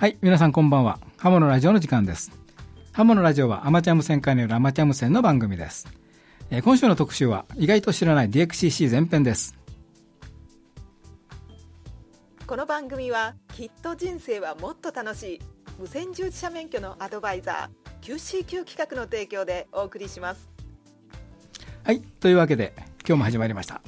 はい皆さんこんばんは。ハモのラジオの時間です。ハモのラジオはアマチュア無線化によるアマチュア無線の番組です、えー、今週の特集は意外と知らない DXCC 前編です。この番組はきっと人生はもっと楽しい無線従事者免許のアドバイザー QCQ 企画の提供でお送りします。はいというわけで今日も始まりました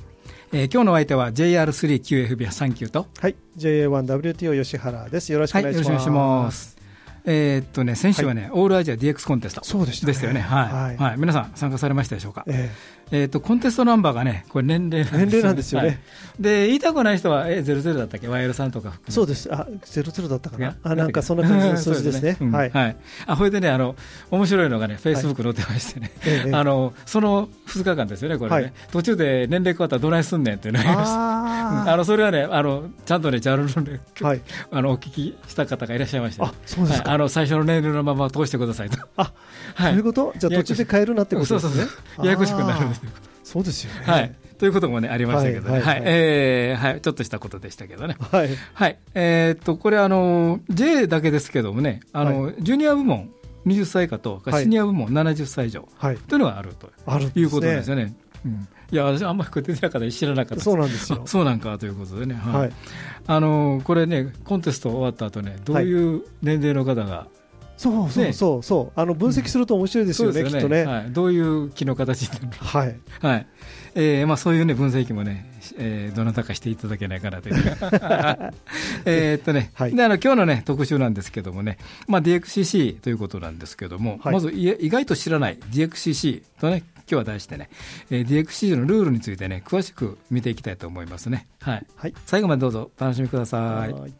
えー、今日のお相手は JR3QFB39 と、はい、JA1WTO 吉原です。よろしくお願いします。はい、よろしくお願いします。えー、っとね、先週はね、はい、オールアジア DX コンテスト。そうでした、ね、ですよね、はい、はい、はい、皆さん、参加されましたでしょうか、えー、えー、とコンテストナンバーがね、これ年齢なんですよ、ね、ですよね、はい、で言いたくない人は、えゼロゼロだったっけ、ワイヤルさんとかそうです、あゼロゼロだったかな、あなんかそんな感じの 数字ですね、はい、はい、あこれでね、あの面白いのがね、フェイスブック載ってましてね、はい、あのその2日間ですよね、これね、はい、途中で年齢変わったらどないすんねんっていうのがありました、あのそれはねあの、ちゃんとね、ジャルのね、はい、あのお聞きした方がいらっしゃいました、あそうですか、あの最初の年齢のまま通してくださいと。あそういうこと？じゃあ途中で変えるなってことですね。そうそうそう。ややこしくなるんです。よ。そうですよね。はい。ということもね、ありましたけどね。はい。えー、はい。ちょっとしたことでしたけどね。はい。はい。えっと、これあの、J だけですけどもね、あの、ジュニア部門、20歳以下と、シニア部門70歳以上、はい、というのがあるということですよね。うん、いや、私、あんまりこれ出てなかった知らなかったそうなんですよ。そうなんかということでね、はい、あのこれね、コンテスト終わった後ね、どういう年齢の方がそうそうそう。そう、あの分析すると面白いですよね、きっとね、はい、どういう木の形になるのか、はい。はい。えーまあ、そういう、ね、分析もね、えー、どなたかしていただけないかなという。えっとね、はい、であの今日の、ね、特集なんですけどもね、まあ、DXCC ということなんですけども、はい、まず意外と知らない。DXCC とね、今日は題してね、えー、DXCC のルールについてね、詳しく見ていきたいと思いますね。はい、はい、最後までどうぞお楽しみください。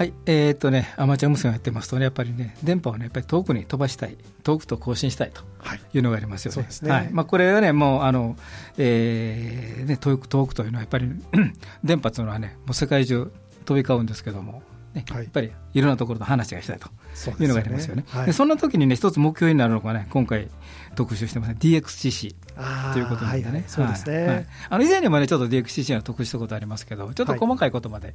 はい、えー、っとね、アマチュア無線をやってますとね、やっぱりね、電波をね、やっぱり遠くに飛ばしたい、遠くと更新したいとい。うのがありますよね。はい、はい。まあ、これはね、もう、あの、えー、ね、遠く遠くというのは、やっぱり 電波というのはね、もう世界中飛び交うんですけども、ね、はい、やっぱりいろんなところと話がしたいというのがありますよね。そ、ねはい、そんな時にね、一つ目標になるのがね、今回特集してますね、DXCC。ということなんでね、はいそうですね、はい、あの以前にもね、ちょっと DXCC の特集したことありますけど、ちょっと細かいことまで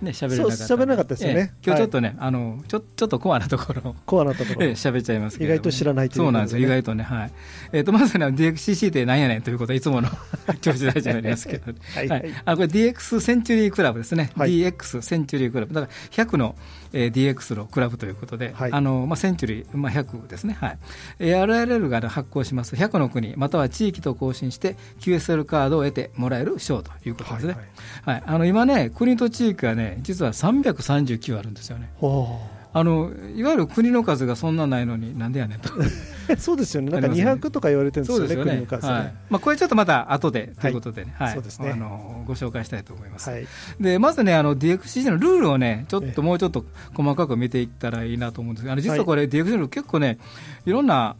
ね、喋れなかった。喋れなかったですよね。今日ちょっとね、あの、ちょ、ちょっとコアなところ。コアなところ。喋っちゃいますけど。意外と知らないというそうなんですよ、意外とね、はい。えっと、まずね、DXCC ってなんやねんということはいつもの 調子大事になりますけど。はい。あ、これ DX センチュリークラブですね。DX センチュリークラブ。だから、100のえー、DX のクラブということで、はい、あのまあ、センチュリー、まあ、100ですね、はい、RRL が発行します100の国、または地域と更新して、QSL カードを得てもらえる賞ということですね。はい、はい、あの今ね、国と地域はね、実は339あるんですよね。あのいわゆる国の数がそんなないのに、なんでやねんと。そうですよね、なんか200とか言われてるんですよね、よね。国の数、ね、はい、まあ、これちょっとまた後でということでね、はい、あのご紹介したいと思います。はい、でまずね、DXCC のルールをね、ちょっともうちょっと細かく見ていったらいいなと思うんですが、あの実はこれ、DXCC のルール、結構ね、いろんな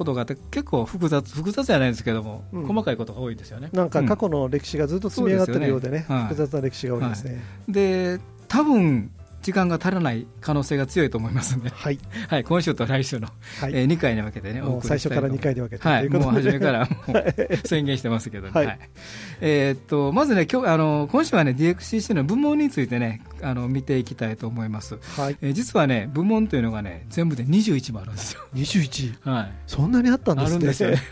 ことがあって結構複雑複雑じゃないですけども、うん、細かいことが多いですよね。なんか過去の歴史がずっと積み上がってるようでね、うんでね。複雑な歴史が多いですね、はい、で多分時間が足らない可能性が強いと思いますので、はい、はい、今週と来週の、はい、えー、2回に分けてね、最初から2回に分けて、はい、もう初めから宣言してますけどね、はい、はい、えー、っとまずね今日あの、今週はね、DXCC の部門についてね、あの見ていきたいと思います、はい。えー、実はね、部門というのがね、全部で21もあるんですよ。21? はい、そんなにあったんですね。あるんですよね。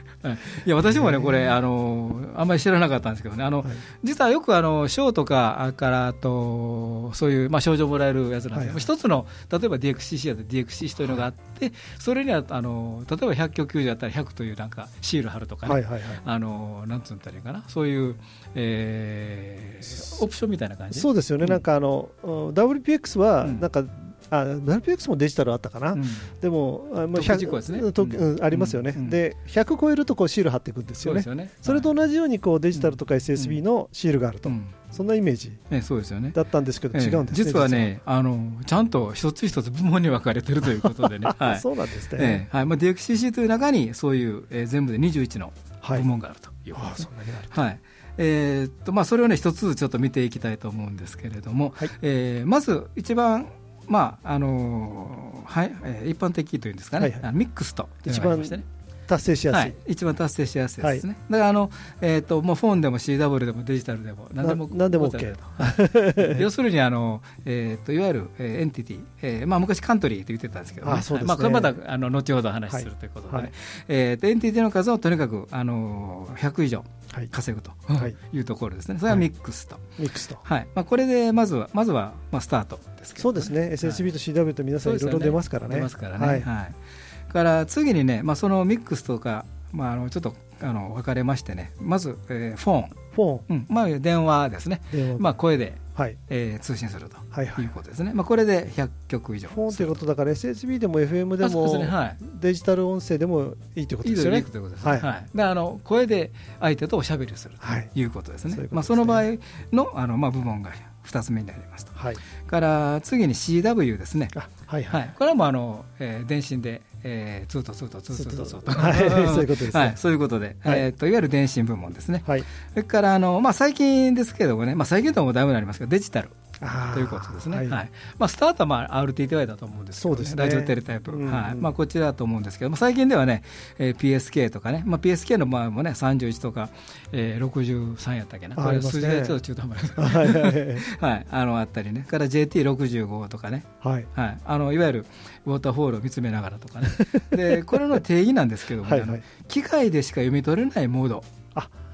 い。や私もね、これあの、あんまり知らなかったんですけどね、あの、はい、実はよくあの賞とかからと、そういう、まあ、賞状もらえるやつなんですけど、はい、一つの、例えば DXCC だと DXCC というのがあって、それにはあの例えば100曲球だったら100というなんかシール貼るとかね、はいはいはい、あのなんつったらいいかな、そういう、えー、オプションみたいな感じ？そうですよね、うん、なんかあの WPX は、なんか、あ WPX もデジタルあったかな、うん、でも、まあ、100ですね、うん、ありますよね、うん、で100超えるとこうシール貼っていくんですよね、そ、ね、れと同じようにこうデジタルとか SSB のシールがあると。そんなイメージだったんですけど、違うんです、ね、実はねあの、ちゃんと一つ一つ部門に分かれてるということでね、はい、そうなんですね、はい。まあ、DXCC という中に、そういう、えー、全部で21の部門があるということで。す、はい、はいえーとまあ、それをね一つずつちょっと見ていきたいと思うんですけれども、はい、えー、まず一番まああのー、はいえー、一般的というんですかね、はいはい、ミックスと一番達成しやすい、はい、一番達成しやすいですね、はい、だからあの、えーと、もうフォンでも CW でもデジタルでも何でも何でも OK 要するにあの、えーと、いわゆる、えー、エンティティ、えーまあ、昔カントリーと言ってたんですけど、ね、あね。まあ、これまたあの後ほど話するということで、ねはい、えーと、エンティティの数をとにかくあの100以上稼ぐと、はい、いうところですね、それはミックスと。ミックスと。はい。まあ、これでまずはまずは、まあ、スタートですけど、そうですね、SSB と CW と皆さんいろいろ出ますからね。出ますからね。はい、はいから次にね、まあ、そのミックスとかまあ、あのちょっとあの分かれましてね、まず、えー、フォン、フォン。うん。まあ、電話ですね、まあ、声で、はい。えー、通信するということですね、はいはい、まあ、これで100曲以上。フォンということだから、SSB でも FM でも、ね。はい、デジタル音声でもいいということですよね。いいということですね、はい。はい、であの声で相手とおしゃべりするということですね。そまあ、その場合のあの、まあ、部門が2つ目になりますと。はい、から次に CW ですね。はい。はい、これはもうあの、えー、電信でえー、ツートツートツートツート はい、そういうことです、ね、はい、そういうことで、はい、えっ、といわゆる電信部門ですね。はい。それからあのまあ最近ですけどもね、まあ最近ともだいぶなりますけどデジタル。ということですね、はい。はい、まあ、スタートはまあ RTTY だと思うんですけど、ね、ね、 radio teletype、うん。はい。まあ、こちらだと思うんですけど、まあ、最近ではね、えー、PSK とかね、まあ、PSK の場合もね、31とか、えー、63やったっけな、これ、数字でちょっと中途半端です。はい。はい、あのあったりね、から JT65 とかね、はい。はい、あのいわゆるウォーターフォールを見つめながらとかね、でこれの定義なんですけども、ね はいはい、機械でしか読み取れないモード。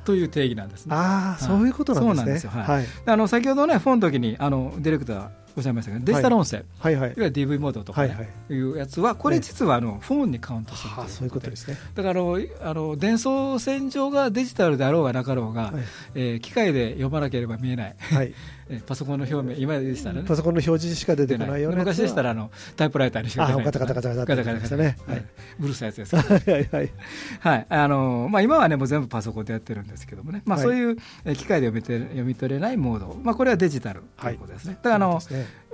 あという定義なんですね。ああ、そういうことなんですね。そうなんですよ。はい。あの先ほどね、フォンの時にあのディレクターおっしゃいましたけど、デジタル音声、はいはい、いわゆる DV モードとか、ねいうやつは、これ実はあのフォンにカウントするというそういうことですね。だからあのあの伝送線上がデジタルであろうがなかろうが、はい、えー、機械で読まなければ見えない、はい、パソコンの表面、今でしたらね、パソコンの表示しか出てこないような昔でしたらあのタイプライターにしか出ない、ガタガタガタガタガタガタね、はい、うるさいやつですはい。はい。はい、はい。あのまあ、今はね、もう全部パソコンでやってるんですけどもね、まあ、そういう機械で読みて読み取れないモード、まあ、これはデジタルということですね。だからあの、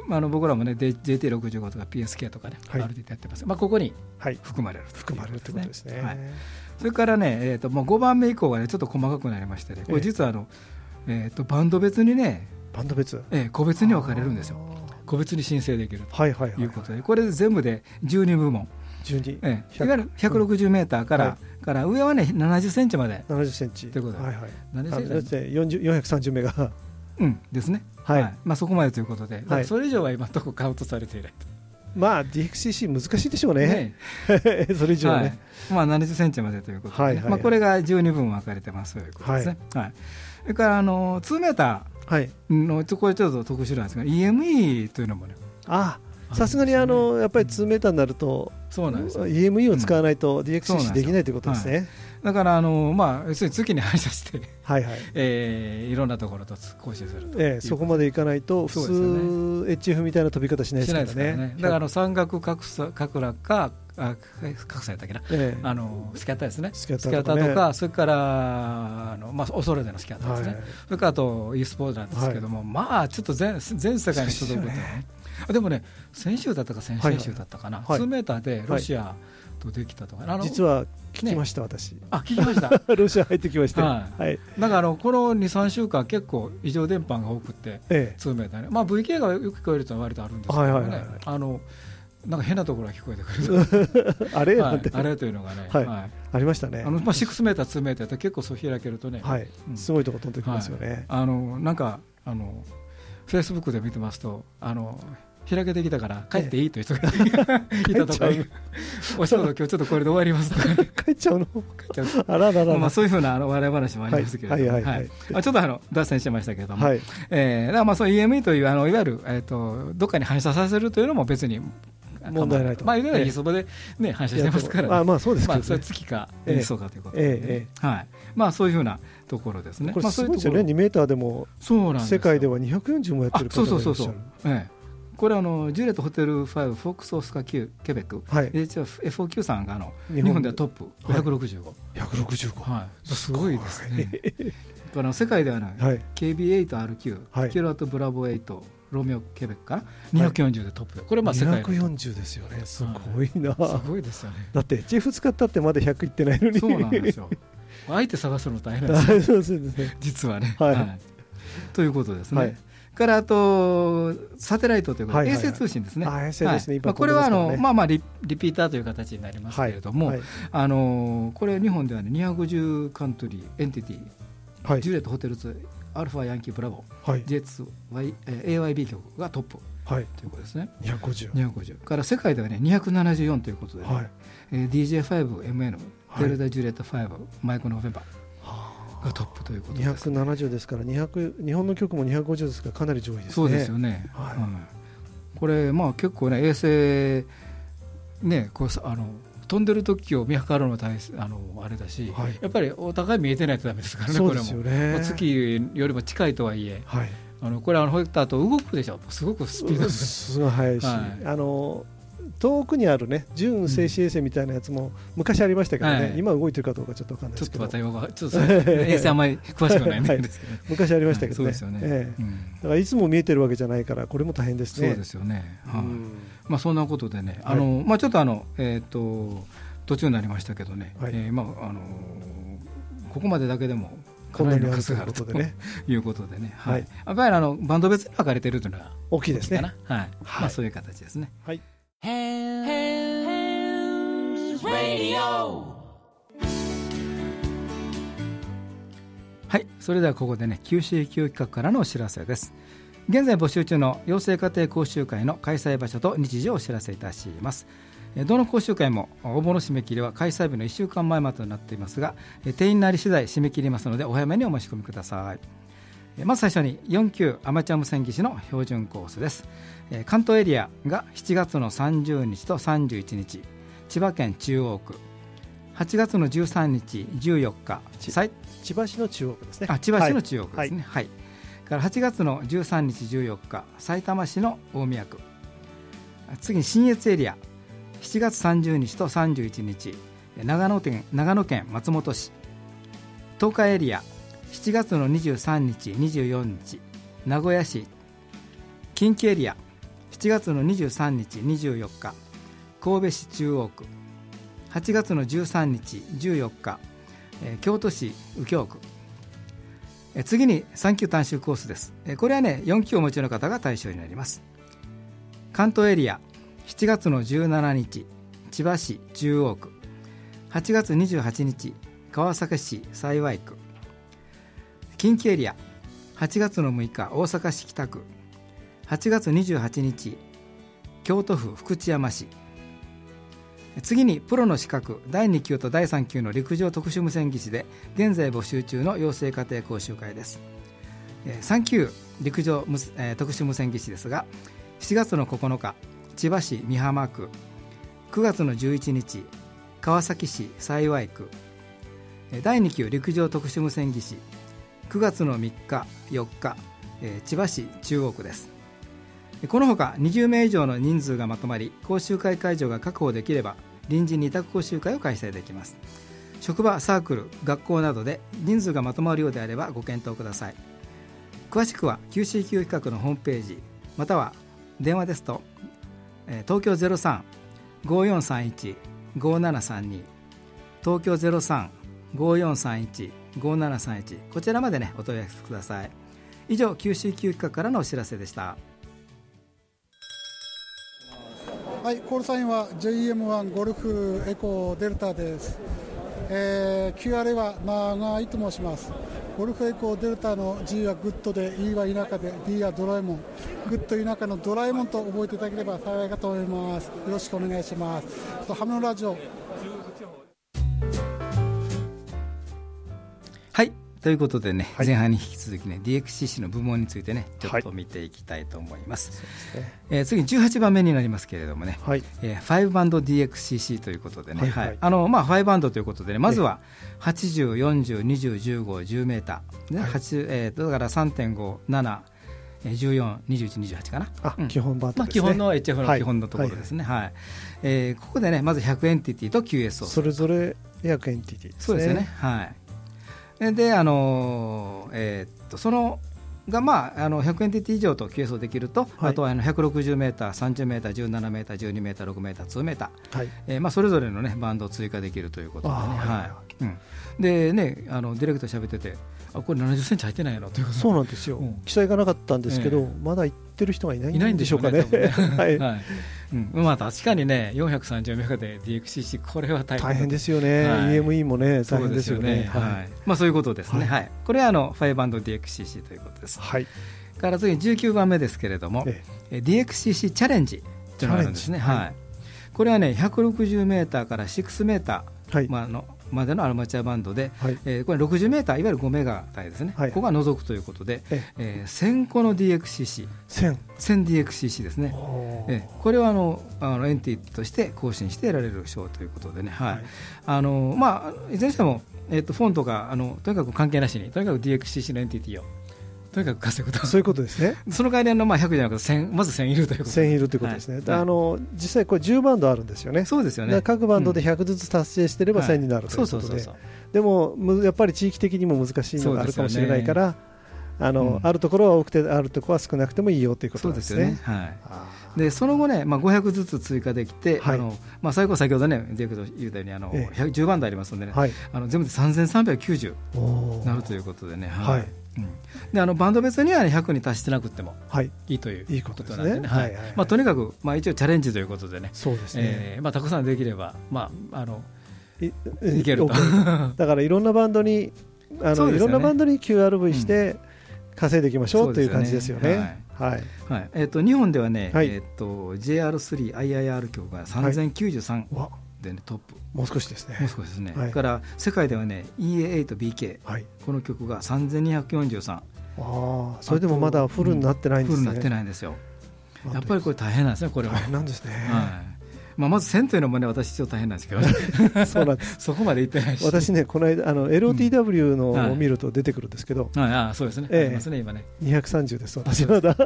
まあ、あの僕らもね JT65 とか PSK とかね、はい、RT やってます、まあ、ここに含まれる、はい、含まれるということですね、はい、それからね、えーと、もう5番目以降はねちょっと細かくなりましてね。これ実はあの、えーと、バンド別にねバンド別、えー、個別に分かれるんですよ。個別に申請できるということでこれで全部で12部門。12、ええ、いわゆる160メーターから、うん、から上はね70センチまで。70センチ。ということで、はいはい、430メガ。うんですね、はい。はい。まあ、そこまでということで、はい、それ以上は今のところカウントされていないと。まあ、DXCC 難しいでしょうね、ね それ以上ね、はい、まあ、70センチまでということで、まあ、これが12分分かれてますということですね。はい、はい、それからあの2メーターの、はい、これちょっと特殊なんですが、EME というのもね、あさすがにあのやっぱり2メーターになると、そうなんです EME を使わないと DXCC できないということですね。だからあの、まあ、要するに月に反射してはい、はい。えー、いろんなところと更新すると、えー、そこまでいかないと、普通、ね、HF みたいな飛び方しないですからね。ね。だからあの山岳格差格落かあ格差やったっけな、えー、あのスキャッターですね。スキャッターとか、ね、とかそれからあの、まあ、恐れでのスキャッターですね、はい、それからあと e スポーツなんですけども、はい、まあちょっと全全世界に届くとね。でもね先週だったか先々週だったかな、はい、数メーターでロシア、とできたとか、実は聞きました、私。あ聞きました。ロシア入ってきまして、はい、はい、なんかあのこの2、3週間、結構異常電波が多くて、ええ、通名だね、まあ、VK がよく聞こえるというのは割とあるんですけどね、はいはいはいあのなんか変なところが聞こえてくる。あれ、はい、あれというのがね、はい。はい、ありましたね。あの、まあ、6メーター、2メーターって結構そう開けるとね、はい。うん、すごいとこ飛んできますよね。あのなんかあのフェイスブックで見てますとあの開けてきたから帰っていいという人が いたとか、お仕事今日ちょっとこれで終わりますとか、帰っちゃうの？帰っちゃう。あららら、まあ、そういうふうなあの笑い話もありますけれども、ちょっとあの脱線してましたけれども、はい。えー、だからまあそう EME というあのいわゆる、えーと、どっかに反射させるというのも別に問題ないと。まあ、いわゆるそこで、ね、反射してますから、ね、あまあそうですけど、ね、まあ、それ月か、えー、そうかということで、えー、はい。まあ、そういうふうなところですね。これすごいですよね、2メーターでも、世界では240もやってる方がいらっしゃる。そうそうそうそう、ええこれあのジュレットホテル5フォックスオスカ Q ケベック、はい、実は FOQ さんがあの日本で。はトップ。165、はい、165、はい、すごいですね。この世界ではない、はい、KB8RQ、はい、キロワットブラボー8ロミオケベックかな240でトップ。で、これまあ世界240ですよね。すごいな、すごいですよね。だってジェフ使ったってまだ100いってないのに。そうなんですよ。相手探すの大変なんですよ実はね、はい、ということですね、からあとサテライトというか、衛星通信ですね、衛星ですね、まあ、これはあの、まあまあリリピーターという形になりますけれども、あのこれ、日本ではね、250カントリー、エンティティ、はい、 Juliett Hotel two、Alpha Yankee Bravo、はい、J2、AYB 局がトップ。はい、ということですね。250。250から世界ではね274ということで、ねはい。えー、DJ5MN、 Delta Juliett 5、Mike Novemberがトップということで。す、ね。270ですから200日本の局も250ですからかなり上位ですね。そうですよね。はい、うん、これまあ結構ね衛星ねこうあの飛んでる時を見計るの大あのあれだし、はい、やっぱりお互い見えてないとだめですからね、これも、ね、月よりも近いとはいえ、はい、あのこれ、あのホイッターと動くでしょ、すごくスピードすごい速いし、はい、あの遠くにあるね準静止衛星みたいなやつも昔ありましたけどね、うん、今動いてるかどうかちょっと分かんないですけど。ちょっとまたちょっと衛星あんまり詳しくないんで。すけど、はい、昔ありましたけどね,、はい、ね。ええ。うん、だからいつも見えてるわけじゃないからこれも大変ですね。そうですよね、はまあ、そんなことでねあの、まあ、ちょっとあのえっ、ー、と途中になりましたけどね、はい、えー、まああのー、ここまでだけでもかなりの数があるということでね、はい、やっぱりあのバンド別に分かれてるというのは大きいですね。はい、まあそういう形ですね。はい。はい、それではここでね、九州教育企画からのお知らせです。現在募集中の養成家庭講習会の開催場所と日時をお知らせいたします。どの講習会も応募の締め切りは開催日の1週間前までとなっていますが定員なり次第締め切りますのでお早めにお申し込みくださいまず最初に4級アマチュア無線技師の標準コースです関東エリアが7月の30日と31日千葉県中央区。8月の13日14日千葉市の中央区ですね。あ千葉市の中央区ですね。はい、はい、から8月の13日14日埼玉市の大宮区。次に信越エリア。7月30日と31日長野県長野県松本市。東海エリア。7月の23日24日名古屋市。近畿エリア7月の23日24日。神戸市中央区。8月の13日14日。京都市右京区。次に3級短修コースです。これはね4級をお持ちの方が対象になります。関東エリア。7月の17日千葉市中央区。8月28日川崎市幸区。近畿エリア。8月の6日大阪市北区。8月28日京都府福知山市。次にプロの資格第2級と第3級の陸上特殊無線技師で現在募集中の養成家庭講習会です。3級陸上特殊無線技師ですが7月の9日千葉市美浜区。9月の11日川崎市幸区。第2級陸上特殊無線技師。9月の3日4日千葉市中央区です。このほか20名以上の人数がまとまり講習会会場が確保できれば臨時二択講習会を開催できます。職場サークル学校などで人数がまとまるようであればご検討ください。詳しくは QCQ 企画のホームページまたは電話ですと東京0354315732東京0354315731こちらまでねお問い合わせください。以上九州休企画からのお知らせでした。はいコールサインは JM1 Golf Echo Delta です、えー、QRA は永井と申します。 Golf Echo Delta の G は good で E は田舎で D はドラえもん。 good 田舎のドラえもんと覚えていただければ幸いかと思います。よろしくお願いします。とハムのラジオ。はいということでね、はい、前半に引き続きね DXCC の部門についてねちょっと見ていきたいと思います、はいね。えー、次18番目になりますけれどもね、はい。えー、5バンド DXCC ということでね、はい、はい、あのまあ、5バンドということでねまずは80、40、20、15、10メーター、ねはい。えー、だから3.5、7 14、21、28かな、あ、うん、基本版、ね、まあ、基本の HF の基本のところですね、はい、はい、えー、ここでね、まず100エンティティと QS をそれぞれ100エンティティ、ね、そうですね、はい、で、あのー、えー、っとそのが、まあ、あの100エンティティ以上と計測できると、はい、あとはあの160メーター、30メーター、17メーター、12メーター、6メーター、2メーター、はい。えーまあ、それぞれの、ね、バンドを追加できるということでね。はい。うん、でねあのディレクター喋っててあこれ70センチ入ってないの？ということそうなんですよ、うん、記載がなかったんですけど、えー、まだ行ってる人がいないんでしょうかね。ね。はい、はいうん、まあ確かにね、430メガで DXCC、これは大変大変ですよね、はい、EME もね、大変ですよね。はい、まあ、そういうことですね、はい。これはあの5バンド DXCC ということです。はい、から次、19番目ですけれども、ええ、DXCC チャレンジというのがあるんですね。はい、これはね、160メーターから6メーター、はい。まあ、のまでのアルマチュアバンドで、はい、えー、これ60メーターいわゆる5メガ帯ですね、はい、ここが除くということで、ええ。ー、1000個の DXCC 1000 1000DXCC ですね、えー、これはあのあのエンティとして更新して得られる賞ということでね、はい、はい、あのまあ、いずれにしても、えーと、フォンとかあのとにかく関係なしにとにかく DXCC のエンティティをとにかく稼ぐと。そういうことですね。その代わりのまあ100じゃなくて1000まず1000いるということ1000いるということですね、はい、あの実際これ10バンドあるんですよね。そうですよね。各バンドで100ずつ達成してれば1000になるということで。でもやっぱり地域的にも難しいのがあるかもしれないから、あの、うん、あるところは多くてあるところは少なくてもいいよということですね。そはい、でその後ね、まあ、500ずつ追加できて、はい、あのまあ、最後先ほどね、ディレクト言ったようにあの、ええ、10番台ありますのでね、はい、あの全部で3390なるということでね。はい。うん、であのバンド別には、ね、100に達してなくてもい。いということなんでね、とにかく、まあ、一応チャレンジということでね、そうですね。えーまあ、たくさんできれば、まあ、あのいけると。だからいろんなバンドにあの、ね、いろんなバンドに QRV して稼いでいきましょう、という感じですよね。はい、はい。えーと、日本ではね、はい、えーと、JR3IIR 局が3093で、ね、トップ。もう少しですね。もう少しですね、はい、から世界ではね EA8、BK、はい、この曲が3243ああそれでもまだフルになってないんですね、フルになってないんですよ。やっぱりこれ大変なんですねこれは。大変なんですね、はい。まあ、まず1000というのもね、私、ちょっと大変なんですけど、そうなんです。そこまでいってないし、私ね、この間、あの LOTW のを見ると出てくるんですけど、はい、あそうですね、ええ、ますね、今ね。230です、私。まだ。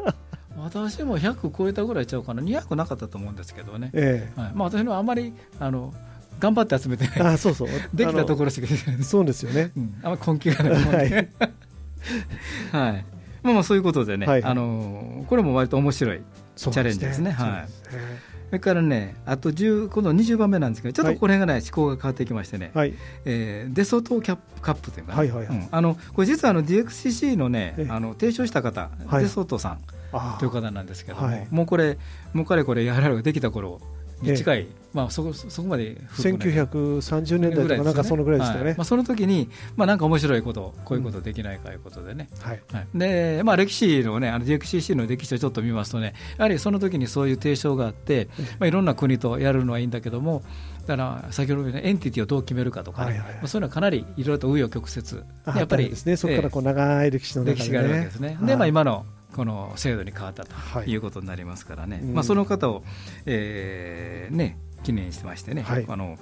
私も100超えたぐらいちゃうかな、200なかったと思うんですけどね、ええ。はい。まあ、私のあんまりあの頑張って集めてあそうそう。できたところしかそうですよね、うん、あんまり根気がない、はい、はい。まあ、まあそういうことでね、はい、あのこれも割と面白いチャレンジですね。すねはい。それからね、あと10今度20番目なんですけど、ちょっとこれがね、思考が変わってきましてね、はい。えー、デソトーキャップカップというか、ね、はいはいはい。うん、あのこれ実はあの DXCC のね、あの提唱した方、はい、デソトさんという方なんですけども、はい、もうこれ、もうかれこれ、やはりできた頃に近い、まあ、そこそこまで1930年代とかなんかそのぐらいでしたよね、まあ、その時に、まあ、なんか面白いことこういうことできないかということでね、はい。でまあ、歴史のねあの DXCC の歴史をちょっと見ますとねやはりその時にそういう提唱があって、まあ、いろんな国とやるのはいいんだけどもだから先ほどのエンティティをどう決めるかとか、ねはいはいはい、そういうのはかなりいろいろと紆余曲折。やっぱりですね。そこからこう長い歴史のね、歴史があるわけですね、でまあ、今のこの制度に変わったとい。うことになりますからね、はい、まあ、その方を、えーね、記念してましてね、はい、あの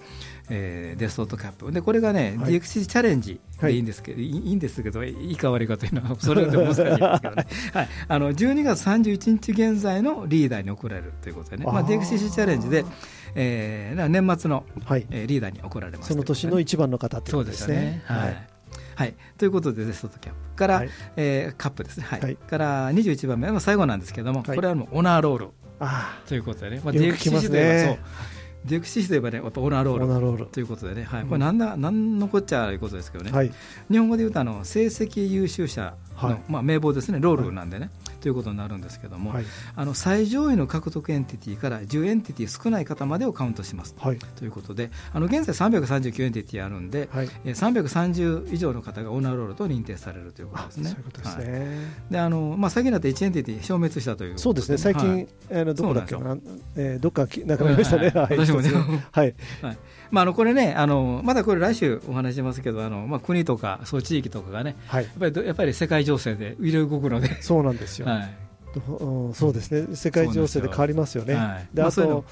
えー、デストートカップ。でこれがね、はい、DXC チャレンジでい。いんですけど、はい、いいんですけどいいか悪いかというのは それで難しいんですけどね、はい、あの12月31日現在のリーダーに送られるということでね。まあ、DXCC チャレンジで、えー、年末の、はい、えー、リーダーに送られます、その年の一番の方ってことですね。そうですね。はいはい、ということで DeSoto Cup から、はい、えー、 Cup ですね、はい、はい、から21番目、まあ、最後なんですけれども、これはもう Honor Roll。ということでね、まあ、DXCC といえばそう。デクシスといえばね、やっぱ Honor Roll。ということでね、はい、これなんだ、なんのこっちゃいうことですけどね、はい、日本語で言うとあの成績優秀者の、はい、まあ、名簿ですね、 Roll なんでね、ということになるんですけども、はい、あの最上位の獲得エンティティから10エンティティ少ない方までをカウントします、はい、ということであの現在339エンティティあるんで、はい、330以上の方が Honor Roll と認定されるということですね。そういうことですね、であのまあ、最近だって1エンティティ消滅したというそうですね。最近、あのどこだっけな、えー、どっかなくなりましたね、私もね、はい。はいまあ、あのこれねあの、まだこれ来週お話しますけどあの、まあ、国とかそう地域とかがね、はい、やっぱりやっぱり世界情勢でいろいろ動くので。そうなんですよ、はい、そうですね。世界情勢で変わりますよね。であと、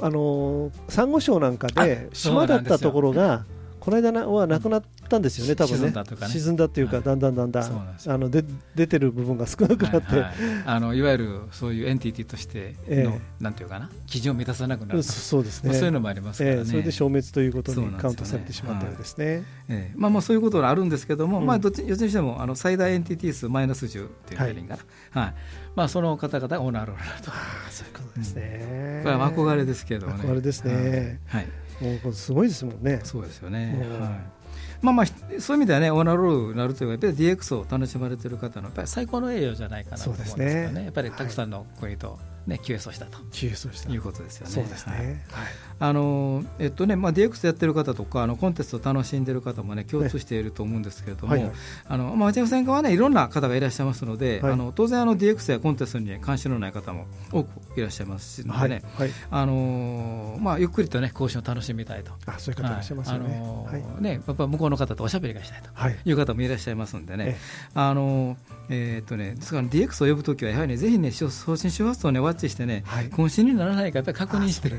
あのサンゴ礁なんかで島だったところがこの間はなくなったんですよね、多分ね、沈んだというか、だんだんだんだん。あので出てる部分が少なくなって、あのいわゆるそういうエンティティとしての、なんていうかな、基準を満たさなくなるそうですね、そういうのもありますからね、それで消滅ということにカウントされてしまったようですね。えまあまあそういうことがあるんですけども、まあどっちどっちにしてもあの最大エンティティ数マイナス10っていうデリンが、はい。まあその方々がオーナーローナーと、そういうことですね。これは憧れですけどね。憧れですね。はい。もうすごいですもんね。そうですよね。はい。まあまあそういう意味ではねオーナーロールになるというかやっぱり DX を楽しまれている方のやっぱり最高の栄誉じゃないかなと思うんですよね。ねやっぱりたくさんの国と、ね、QS をしたと QS をした。いうことですよね。そうですね。はい、あのえっとねまあ DX やってる方とかあのコンテストを楽しんでる方もね共通していると思うんですけれども、ねはいはい、あのまあ町山専科はねいろんな方がいらっしゃいますので、はい、あの当然あの DX やコンテストに関心のない方も多くいらっしゃいますのでね、はい。あのまあゆっくりとね講師を楽しみたいと。あそういう方い。らっしゃいますよね。あのねやっぱ向こうの方とおしゃべりがしたいとい。う方もいらっしゃいますんでね、あのえー、っとねですから DX を呼ぶときはやはりねぜひね送信周波数をねワッチしてね、更新にならないかやっぱり確認して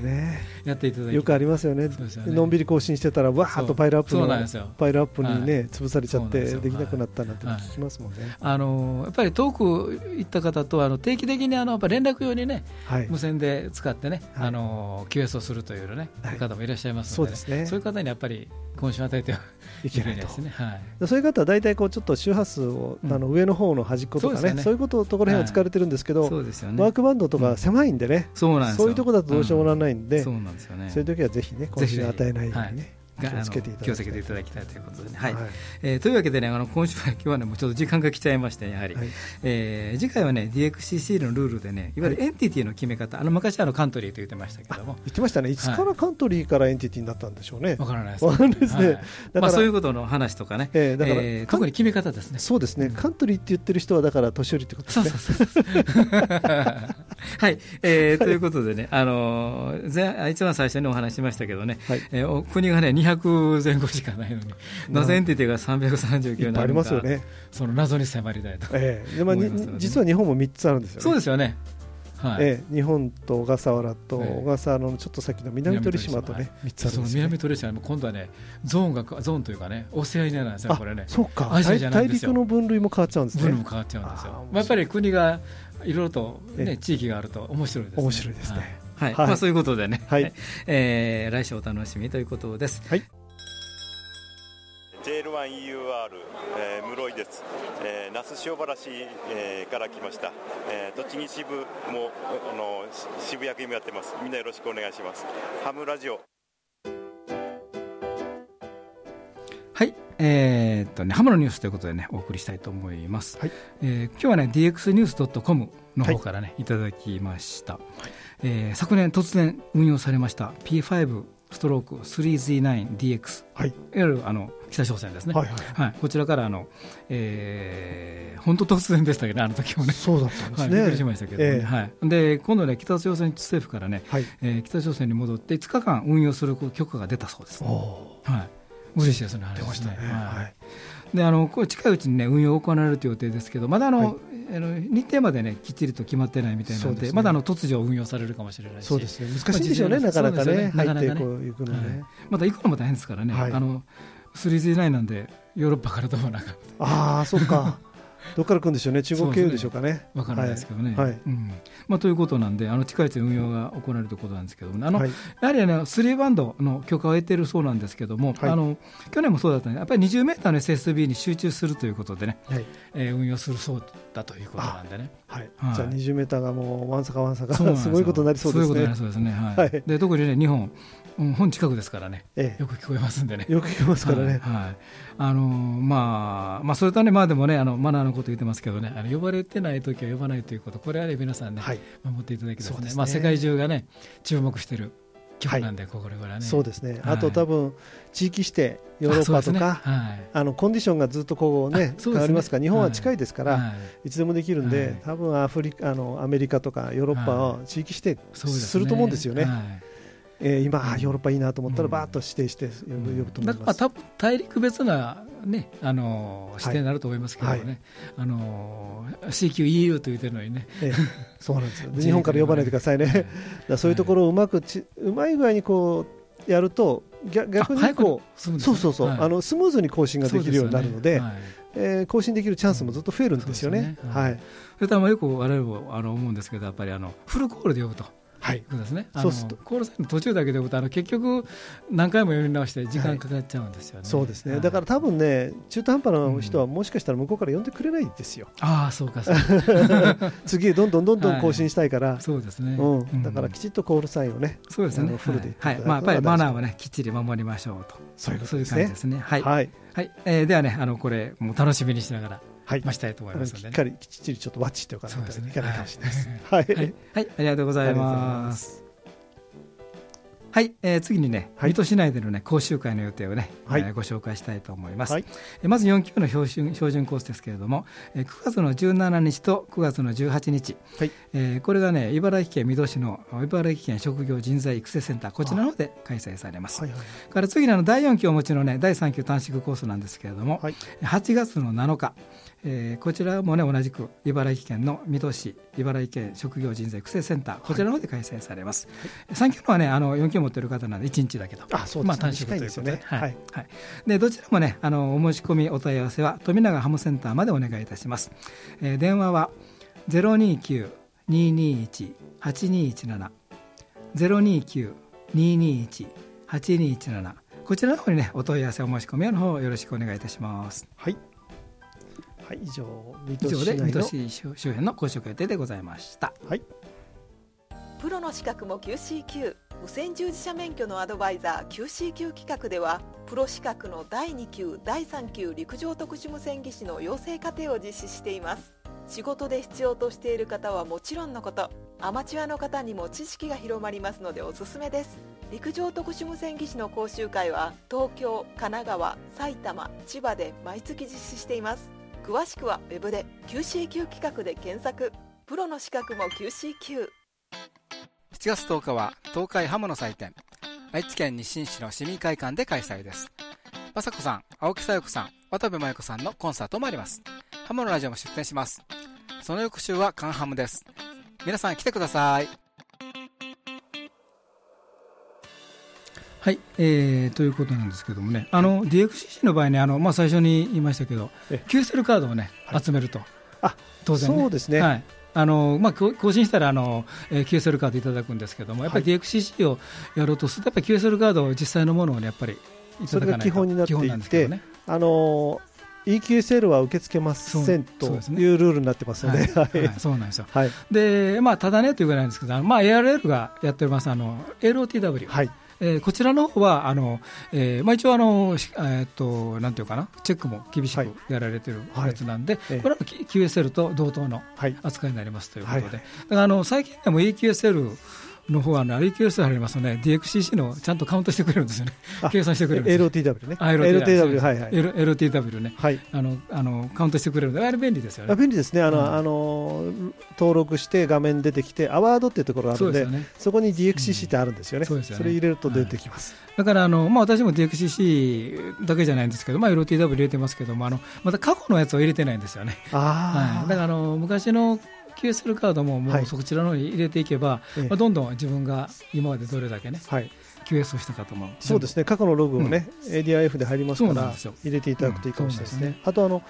やっていただいて。よくありますよね、のんびり更新してたらわーっとパイルアップのパイルアップにね潰されちゃってできなくなったなんて聞きますもんね。あのやっぱり遠く行った方とあの定期的にあのやっぱ連絡用にね、無線で使ってね、あの QS をするというね、方もいらっしゃいますので、そうですね、そういう方にやっぱり今週与えてはいけないですね。はい、そういう方は大体こうちょっと周波数を、あの上の方の端っことかね、そうい。うことところへんを使われてるんですけど、ワークバンドとか狭いんでね、そうなんそういうところだとどうしようもならないんで、そうなんですよね。そういう時はぜひね、今週与えないようにね。気をつけていただきたい。ということで、ね、はい、はい、えー、というわけでねあの今週は今日はねもうちょっと時間が来ちゃいましてやはり、はい、えー、次回はね DXCC のルールでねいわゆるエンティティの決め方、あの昔あのカントリーと言ってましたけども。言ってましたね。い。つからカントリーからエンティティになったんでしょうね。わからないです。ねですね、はい、まあそういうことの話とかね、えー、だから、えー、特に決め方ですね。そうですね、カントリーって言ってる人はだから年寄りってことですね。そうそうそうはい、えー、ということでねあのー、一番最初にお話しましたけどね、はい。えー、国がね200前後しかないのに、なぜエンティティが339なるのか、ね、その謎に迫りたいと、えーでまあ、実は日本も3つあるんですよね。そうですよね。はい、えー、日本と小笠原と小笠原のちょっと先の南鳥島とね、3つあるんです、ね、南鳥島今度はねゾーンがゾーンというかねオセアニアなんですよこれね。そうか。大陸の分類も変わっちゃうんですね。分類も変わっちゃうんですよ。まあ、やっぱり国がいろいろとね地域があると面白いですね。面白いですね。はい、はい、まあそういうことでね、はい、えー、来週お楽しみということです。はい。JL1EUR、えー、室井です、えー、那須塩原市、えー、から来ました、えー、栃木支部もあの渋谷組もやってます。みんなよろしくお願いします。ハムラジオ。はい、えー、っとね、ハムのニュースということでね、お送りしたいと思います。はい、えー、今日はね、dxnews.com の方からね、はい、いただきました。はい、えー、昨年突然運用されました P5 ストローク 3Z9DX、はい、いわゆるあの北朝鮮ですね、はいはい。はい、こちらからあの、えー、本当突然でしたけど、ね、あの時もね、そうだったんですね、はい、びっくりしましたけど、ね、えー、はい、で今度ね、北朝鮮政府からね、はい、えー、北朝鮮に戻って5日間運用する許可が出たそうです、ね、はい、嬉しいですね、出ましたね。はい、であのこれ近いうちに、ね、運用行われるという予定ですけど、まだあの、はいあの日程までねきっちりと決まってないみたいなので、ね、まだあの突如運用されるかもしれないし、そうですね。難しいでしょうね、なかなかね、なかなかね、行くのね、はい、まだ行くのも大変ですからね、はい、あの 3Z9 なんで、ヨーロッパからどうなかああ、そっか。どこから来るんでしょうね、中国経由でしょうかね。わ、からないですけどね。はい。うん。まあ、ということなんで、あの近いうちに運用が行われるということなんですけども、あの、はい、やはり、ね、スリーバンドの許可を得ているそうなんですけども、はい、あの去年もそうだったんで、やっぱり20メーターの SSB に集中するということでね、はい。えー、運用するそうだということなんでね。はい、はい、じゃあ20メーターがもうわんさかわんさかすごいことになりそうですね。そういうことになりそうですね。はい。で特にね日本うん、本近くですからね、ええ、よく聞こえますんでね。よく聞こえますからね。はい。あのまあ、まあ、それとね、まあでもね、あのマナーのこと言ってますけどね、あの呼ばれてない時は呼ばないということ、これはね、皆さんね、はい、守っていただきですね、すね。まあ、世界中がね、注目している曲なんで、はい、これからね。そうですね。あと、多分地域指定、ヨーロッパとか、あ、ねはい、あのコンディションがずっとこうね、ね。変わりますから、日本は近いですから、はい、いつでもできるんで、多分アフリカ、あのアメリカとかヨーロッパを地域指定すると思うんですよね。えー、今、ヨーロッパいいなと思ったら、ばーっと指定して呼ぶ,、と思います、まあ、大陸別な、ね、あの指定になると思いますけどね、はい、あの CQEU と言ってるのにね、えー、そうなんですよ。日本から呼ばないでくださいね、そういうところをうまくち、うまい具合にこうやると、逆にこうそうそうそう、あのスムーズに更新ができるようになるので、え更新できるチャンスもずっと増えるんですよね。はい。それとよく我々もあの思うんですけどやっぱりあのフルコールで呼ぶと。はい、そうですね。そうするとコールサインの途中だけであの結局何回も読み直して時間かかっちゃうんですよね。はい、そうですね。だから多分ね中途半端な人はもしかしたら向こうから読んでくれないんですよ。ああそうか 次へどんどんどんどん更新したいから。はい、そうですね。うん。だからきちっとコールサインをね。そうですね。フルではい。まあやっぱりマナーはねきっちり守りましょうと。そういうことですね。で。はい。はい。えー、ではねあのこれもう楽しみにしながら。はい、ましたいと思いますので、ね、しっかりきっちりちょっとワッチっておかないといけないかもしれない。です。はい、はい、ありがとうございます。はい、えー、次にね、はい、水戸市内でのね講習会の予定をね、はい、えー、ご紹介したいと思います。はい、えー、まず4級の標準標準コースですけれども、えー、9月の17日と9月の18日、はい、えー、これがね茨城県水戸市の茨城県職業人材育成センターこちらの方で開催されます。はいはい、から次の第4級をお持ちのね第3級短縮コースなんですけれども、はい、8月の7日、えー、こちらもね同じく茨城県の水戸市茨城県職業人材育成センターこちらの方で開催されます、はい、3級のはねあの4級を持っている方なんで1日だけどあそうです、ね、まあ、短縮ということで。ね、はい、はい、でどちらもねあのお申し込みお問い合わせは富永ハムセンターまでお願いいたします、えー、電話は029-221-8217 029-221-8217こちらの方にねお問い合わせお申し込みの方よろしくお願いいたします。はいはい、以上、水戸市水戸市周辺の講習予定でございました。はい。プロの資格も QCQ 無線従事者免許のアドバイザー QCQ 企画ではプロ資格の第2級第3級陸上特殊無線技師の養成課程を実施しています仕事で必要としている方はもちろんのことアマチュアの方にも知識が広まりますのでおすすめです陸上特殊無線技師の講習会は東京神奈川埼玉千葉で毎月実施しています詳しくは Web で QCQ 企画で検索。プロの資格も QCQ7 月10日は東海ハムの祭典。愛知県日清市の市民会館で開催です。雅子さん青木さよ子さん渡部真由子さんのコンサートもあります。ハムのラジオも出展します。その翌週はカンハムです。皆さん来てください。はい、えー、ということなんですけどもね、あの DXCC の場合ね、あのまあ、最初に言いましたけど、QSL カードをね、はい、集めると、あ当然、ね、そうですね、はい、あのまあ、更新したらあの、えー、QSL カードいただくんですけども、やっぱり DXCC をやろうとすると、やっぱり QSL カードを実際のものをね、やっぱりいただかないとそれが基本になっていて、ね、あの EQSL は受け付けませんというルールになってますので、そうなんですよ、はい。でまあ、ただねというぐらいなんですけど、まあ、ARL がやってますあの LOTW、はいえー、こちらの方はあの、えーまあ、一応あの、えー、っとなんていうかなチェックも厳しくやられているやつなんで、はい。はい、これは QSL と同等の扱いになりますということで、はい、だからあの最近でも EQSL の方はね、RQS ありますとね、DXCC のちゃんとカウントしてくれるんですよね。計算してくれるんです LOTW ね。LOTW、はいはい。LOTW ね。はい。あの、あの、カウントしてくれるので、あれ便利ですよね。便利ですね。あの、あの、登録して画面出てきて、アワードっていうところがあるので、そこに DXCC ってあるんですよね。そうですよね。それ入れると出てきます。だから、あの、まあ私も DXCC だけじゃないんですけど、まあ LOTW 入れてますけども、あの、また過去のやつを入れてないんですよね。ああ。はい。だから、あの、昔の QSL カードももうそちらの方に入れていけば、はい、まあ、どんどん自分が今までどれだけね、はい、QS をしたかと思うそうですね。過去のログもね、うん、ADIF で入りますから入れていただくといいかもしれないですね。うん、すねあとあの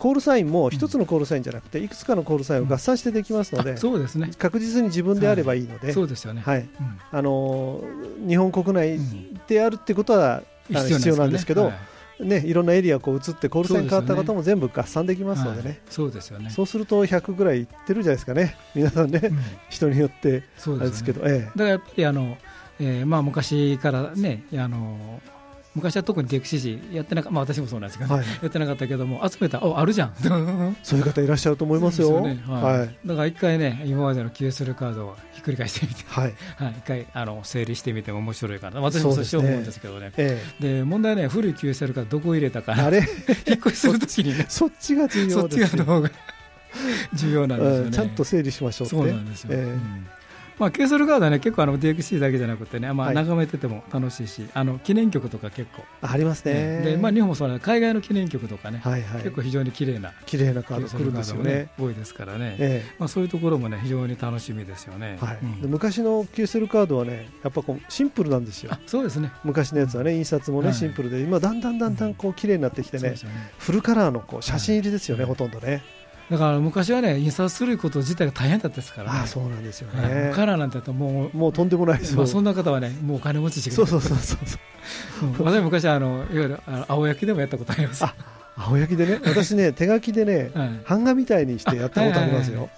コールサインも一つのコールサインじゃなくて、いくつかのコールサインを合算してできますので、そうですね、確実に自分であればいいので、そうですよね、はい。あの日本国内であるってことは、必要なんですけど、ね、いろんなエリアこう移ってコールサイン変わった方も全部合算できますのでね、そうですよね。そうすると100ぐらいいってるじゃないですかね、皆さんね、うん、人によってあれですけど、ええ、だからやっぱりあの、えーまあ、昔からね、あの昔は特に DXCC やってなかった、まあ、私もそうなんですけど、はい、やってなかったけども、集めた、おあるじゃん。そういう方いらっしゃると思いますよ。ね。はい、はい、だから一回ね、今までの QSL カードをひっくり返してみて、はい、はい、一回あの整理してみても面白いかな、私もそうしよう思うんですけどね、で、ね問題ね、古い QSL カード、どこ入れたか、あれ？引っ越しするときにね、そっちが重要ですそっちがの方が重要なんですよね、ちゃんと整理しましょうって、そうなんですよ。えーうんまあ、ケーソルガードはね結構あの DXC だけじゃなくてね、まあ、眺めてても楽しいし、はい、あの記念曲とか結構。ありますね、でまあ、日本もそうな海外の記念曲とかね、はいはい、結構非常に綺麗な綺麗なカード来るんですよね。多いですからね、ええ、まあ、そういうところもね非常に楽しみですよね、はい。うん、昔のケーソルカードはねやっぱこうシンプルなんですよ。そうですね。昔のやつはね印刷もね、シンプルで今だんだんだんだんこう綺麗になってきてね,、フルカラーのこう写真入りですよね、ほとんどねだから昔はね印刷すること自体が大変だったですからね。そうなんですよね。カラーなんてともうもうとんでもないですまあそんな方はねもうお金持ちしかそうそうそうそう。私昔あのいわゆる青焼きでもやったことあります。青焼きでね私ね手書きでね、版画みたいにしてやったことありますよ。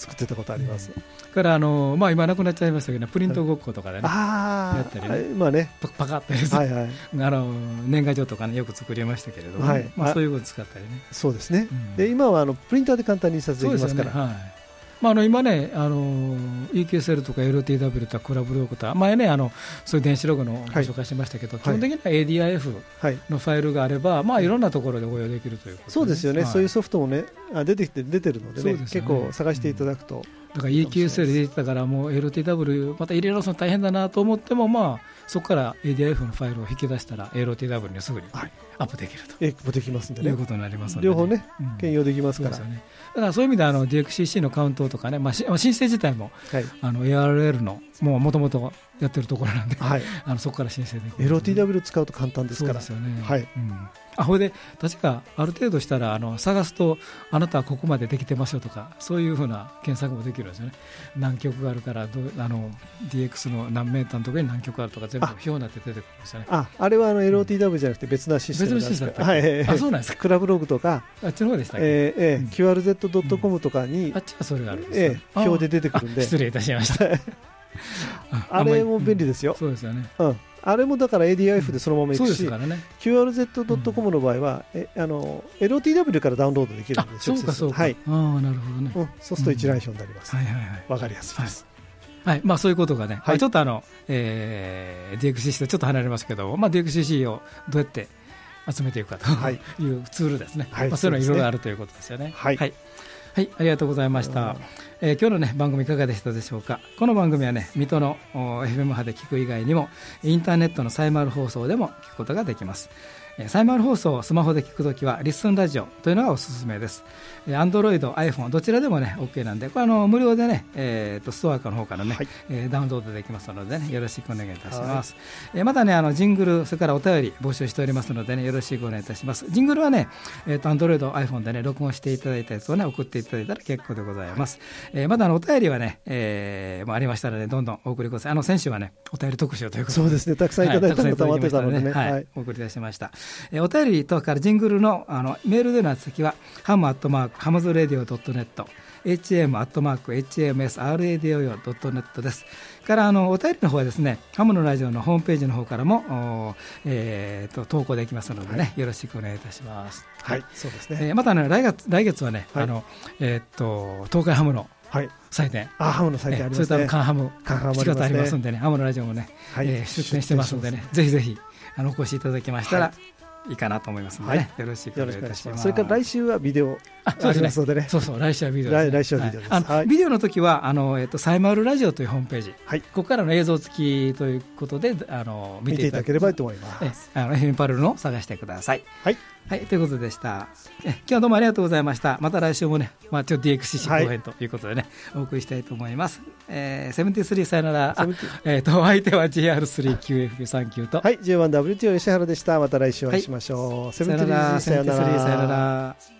作ってたことあります。からあのまあ今なくなっちゃいましたけどプリントごっことかでね、やったりね、まあねパカッて、はいはい、あの年賀状とかねよく作りましたけれども、はい、まあそういうこと使ったりね。そうですね。で今はあのプリンターで簡単に印刷できますから。はい。まあ、あの今ね、あの EQSL とか LTW とかクラブログとか、前ね、あのそういう電子ログのご紹介しましたけど、基本的には ADIF のファイルがあれば、まあ、いろんなところで応用できるというそうですよね、そういうソフトもね、あ出てきて出てるのでね、結構探していただくと。だから EQSL で出てたから、もう LTW また入れ直すの大変だなと思っても、まあ、そこから ADIF のファイルを引き出したら LTW にすぐにアップできると、できますんでね。いうことになりますので、ね、両方ね、兼用できますから。そうね、だからそういう意味であの DXCC のカウントとかね、まあ、申請自体も、はい、あの ARL のもともとやってるところなんで、はい、あのそこから申請できる、ね、LTW 使うと簡単ですから。そうですよね。はい。うん。あほいで確かある程度したらあの探すとあなたはここまでできてますよとかそういうふうな検索もできるんですよね。何曲があるからどあの DX の何メーターのところに何曲あるとか全部表になって出てくるんですよね。ああれはあの LOTW じゃなくて別なシステム別のシステムはい、あそうなんですか？クラブログとか。あっちの方でしたっけ、えーえー、QRZ.com とかに、うん、あっちはそれがあるんですえー、表で出てくるんで。失礼いたしました あれも便利ですよ、そうですよね、うん、あれもだから ADIF でそのままいくし、ね、QRZ.com の場合は、えあの LOTW からダウンロードできるんで、そうかそうか、はい、あなるほどね、うん、そうすると一覧表になります、はいはいはい、わかりやすいです。はい、まあ、そういうことがね、はい、ちょっとあの、えー、DXCC とちょっと離れますけど、まあ、DXCC をどうやって集めていくかというツールですね、はい。まあ、そういうのいろいろあるということですよね。はい、はい、はい、ありがとうございました。えー、今日のね番組いかがでしたでしょうか？この番組はね水戸の FM 波で聞く以外にもインターネットのサイマル放送でも聞くことができますサイマル放送をスマホで聞くときはリッスンラジオというのがおすすめです。アンドロイド、iPhone どちらでもね OK なんで、これあの無料でね、えーと、ストアの方からね、はい、えー、ダウンロードできますので、ね、よろしくお願いいたします。えー、またねあのジングルそれからお便り募集しておりますのでねよろしくお願いいたします。ジングルはねえンドロイド、iPhone でね録音していただいたやつをね送っていただいたら結構でございます。えー、またあのお便りはね、えー、もありましたのでどんどんお送りください。あの先週はねお便り特集ということで、そうですねたくさんいただいたのがたまってたのでね、はい、お送り出しました。えー、お便りとからジングルのあのメールでの先はハムアットマークハムズレディオドットネット hm アットマーク hmsradio.net です。からあのお便りの方はですねハムのラジオのホームページの方からも、えーと、投稿できますのでね、はい、よろしくお願いいたします。はい、そうですね。えー、またね来月来月はね、はい、あのえっ、ー、と東海ハムの祭典、あハムの祭典ありますね。それとカンハム、カンハムありますんでね、ハムのラジオもね、はい、えー、出展してますんでね、ぜひぜひあのお越しいただきましたら、はいいいかなと思いますので、ね。はい、よろしくお願いいたします。それから来週はビデオ。あそうですね。そうそう来週はビデオ、ね、来週はビデオです。ビデオの時はあのえっ、とサイマルラジオというホームページ、はい、ここからの映像付きということであの見ていただければと思います。あのエフェンパルルの探してください。はい。はい、ということでした。え今日はどうもありがとうございました。また来週もね、まあ、ちょっと DXCC 後編ということでね、はい、お送りしたいと思います。えー、73さよなら。えっ、ー、と、相手は JR3QF39 と。はい、J1WTO 吉原でした。また来週お会いしましょう。はい、さよなら。さよなら。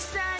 side.